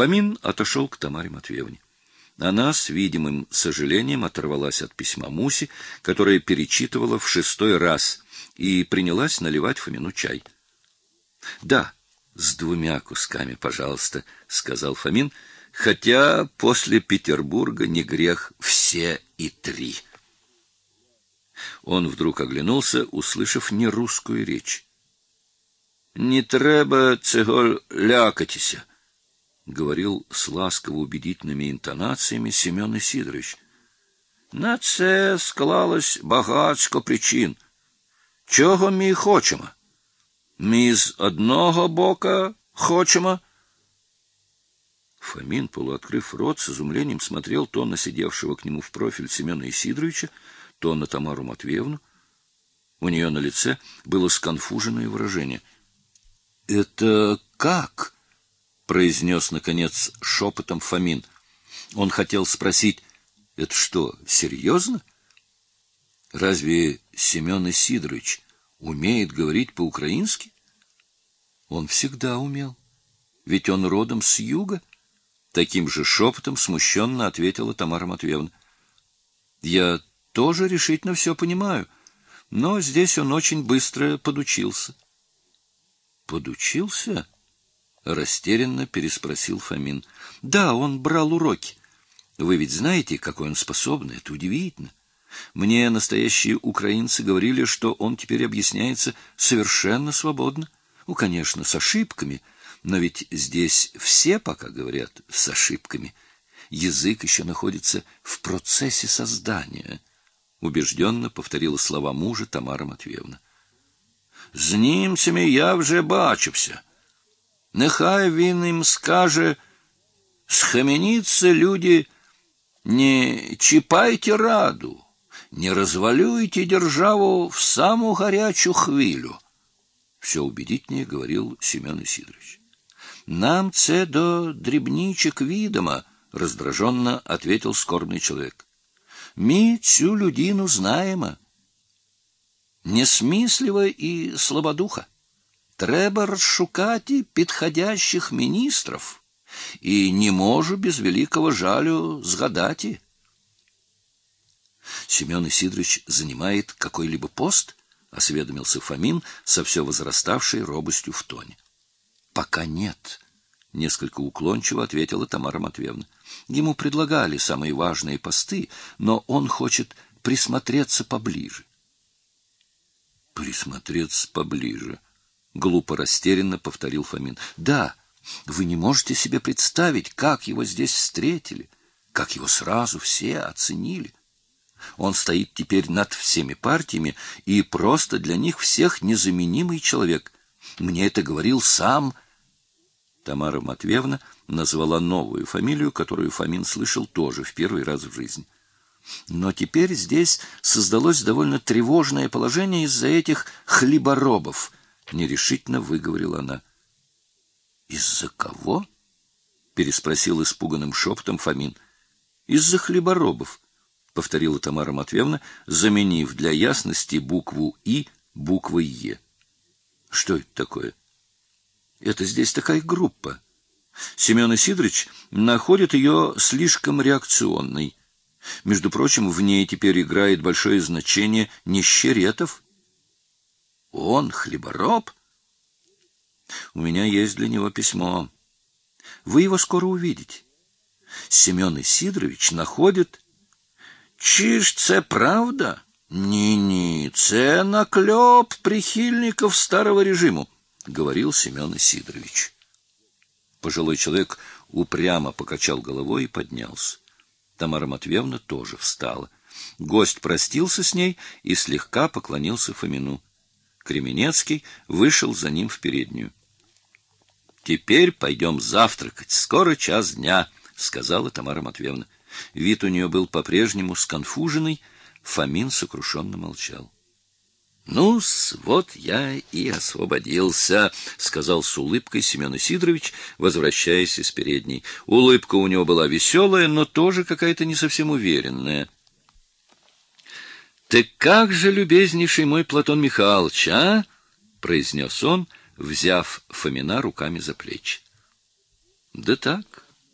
Фомин отошел к Тамаре Матвеевне. Она с видимым сожалением оторвалась от письма Муси, которое перечитывала в шестой раз, и принялась наливать Фомину чай. — Да, с двумя кусками, пожалуйста, — сказал Фомин, хотя после Петербурга не грех все и три. Он вдруг оглянулся, услышав нерусскую речь. — Не треба цього лякатися, — говорил с ласково-убедительными интонациями Семен Исидорович. — На це склалось багатсько причин. Чого ми хочемо? Ми з одного бока хочемо. Фомин, полуоткрыв рот, с изумлением смотрел то на сидевшего к нему в профиль Семена Исидоровича, то на Тамару Матвеевну. У нее на лице было сконфуженное выражение. — Это как? — произнес, наконец, шепотом Фомин. Он хотел спросить, — это что, серьезно? Разве Семен Исидорович умеет говорить по-украински? Он всегда умел. Ведь он родом с юга. Таким же шепотом смущенно ответила Тамара Матвеевна. Я тоже решительно все понимаю, но здесь он очень быстро подучился. Подучился? Растерянно переспросил Фомин. Да, он брал уроки. Вы ведь знаете, какой он способный, это удивительно. Мне настоящие украинцы говорили, что он теперь объясняется совершенно свободно. Ну, конечно, с ошибками, но ведь здесь все пока говорят с ошибками. Язык еще находится в процессе создания. Убежденно повторила слова мужа Тамара Матвеевна. З німцями я вже бачився. Нехай він їм скаже, схаменіться люди, не чіпайте раду не развалюйте державу в самую горячую хвилю. Все убедительнее говорил Семен Исидорович. Нам це до дрібничек відомо, раздраженно ответил скорбный человек. Ми цю людину знаємо. Несміслива і слабодуха. Треба розшукати підходящих міністрів, і не можу без великого жалю згадати. Семен Исидорович занимает какой-либо пост? — осведомился Фомин со все возраставшей робостью в тоне. — Пока нет, — несколько уклончиво ответила Тамара Матвеевна. Ему предлагали самые важные посты, но он хочет присмотреться поближе. — Присмотреться поближе, — глупо растерянно повторил Фомин. — Да, вы не можете себе представить, как его здесь встретили, как его сразу все оценили. Он стоит теперь над всеми партиями и просто для них всех незаменимый человек. Мне это говорил сам. Тамара Матвеевна назвала новую фамилию, которую Фомин слышал тоже в первый раз в жизни. Но теперь здесь создалось довольно тревожное положение из-за этих хлеборобов, нерешительно выговорила она. Из-за кого? переспросил испуганным шепотом Фомин. Из-за хлеборобов. — повторила Тамара Матвеевна, заменив для ясности букву «и» буквой «е». — Что это такое? — Это здесь такая группа. Семен Исидорович находит ее слишком реакционной. Между прочим, в ней теперь играет большое значение Нищеретов. Он хлебороб? У меня есть для него письмо. Вы его скоро увидите. Семен Исидорович находит Чи це правда? Ні-ні, це наклеп прихильников старого режиму, говорил Семен Сидорович. Пожилой человек упрямо покачал головой и поднялся. Тамара Матвеевна тоже встала. Гость простился с ней и слегка поклонился Фомину. Кременецкий вышел за ним в переднюю. Теперь пойдем завтракать. Скоро час дня, сказала Тамара Матвеевна. Вид у нее был по-прежнему сконфуженный, Фомин сокрушенно молчал. ну вот я и освободился, — сказал с улыбкой Семен Сидорович, возвращаясь из передней. Улыбка у него была веселая, но тоже какая-то не совсем уверенная. — Ты как же, любезнейший мой Платон Михайлович, а? — произнес он, взяв Фомина руками за плечи. — Да так,